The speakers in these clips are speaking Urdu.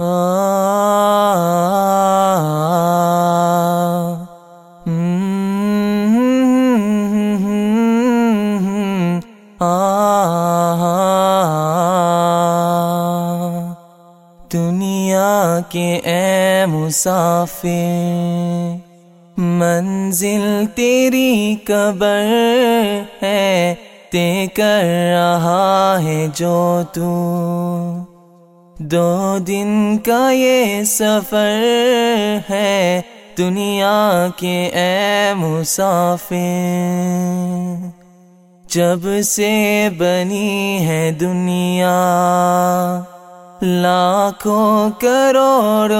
دنیا کے اے مسافر منزل تیری قبر ہے تے کر رہا ہے جو تو۔ دو دن کا یہ سفر ہے دنیا کے اے مسافر۔ جب سے بنی ہے دنیا، لاکھوں کروڑ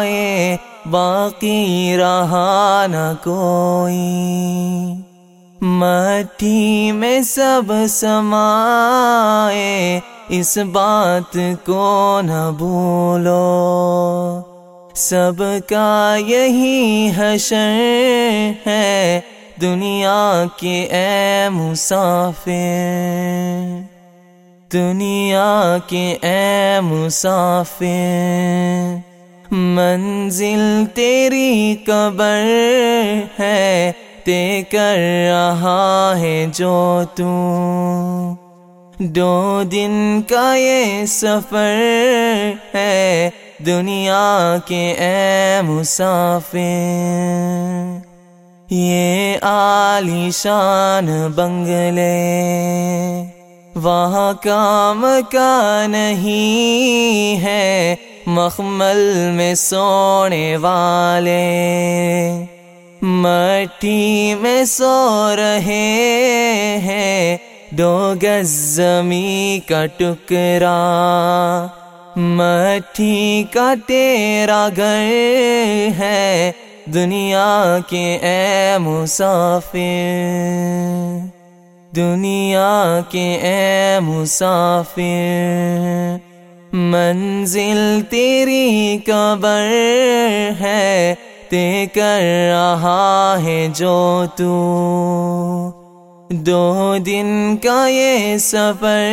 آئے، باقی رہا نہ کوئی۔ مٹی میں سب سمائے اس بات کو نہ بھولو۔ سب کا یہی حشر ہے، دنیا کے اے مسافر۔ دنیا کے اے مسافر۔ منزل تیری قبر ہے تے کر رہا ہے جو تو۔ دو دن کا یہ سفر ہے دنیا کے اے مسافر یہ عالی شان بنگلے وہاں کام کا نہیں ہے مخمل میں سونے والے مٹی میں سو رہے ہیں دو گز زمین کا ٹکرا مٹھی کا تیرا گھر ہے، دنیا کے اے مسافر، دنیا کے اے مسافر، منزل تیری قبر ہے تے کر رہا ہے جو تو۔ دو دن کا یہ سفر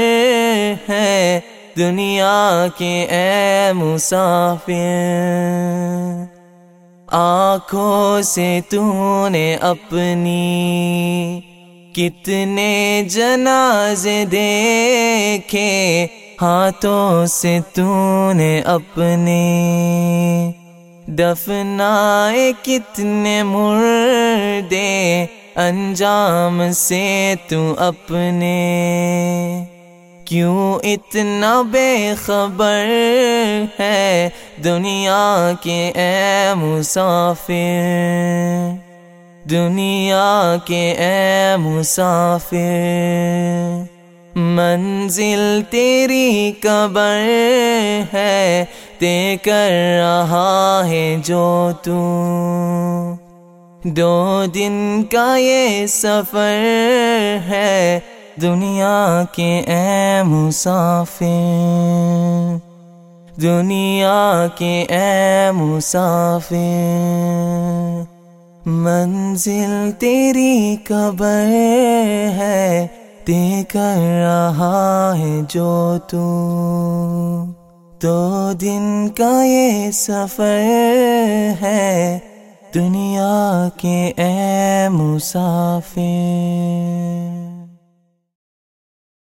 ہے دنیا کے اے مسافر۔ آنکھوں سے تو نے اپنی کتنے جناز دیکھے، ہاتھوں سے تو نے اپنے۔ دفنائے کتنے مردے انجام سے تو اپنے کیوں اتنا بے خبر ہے دنیا کے اے مسافر؟ دنیا کے اے مسافر، منزل تیری قبر ہے تے کر رہا ہے جو تو۔ دو دن کا یہ سفر ہے دنیا کے اے مسافر۔ دنیا کے اے مسافر۔ منزل تیری قبر ہے، دیکھ رہا ہے جو تو۔ دو دن کا یہ سفر ہے، دنیا کے اے مسافر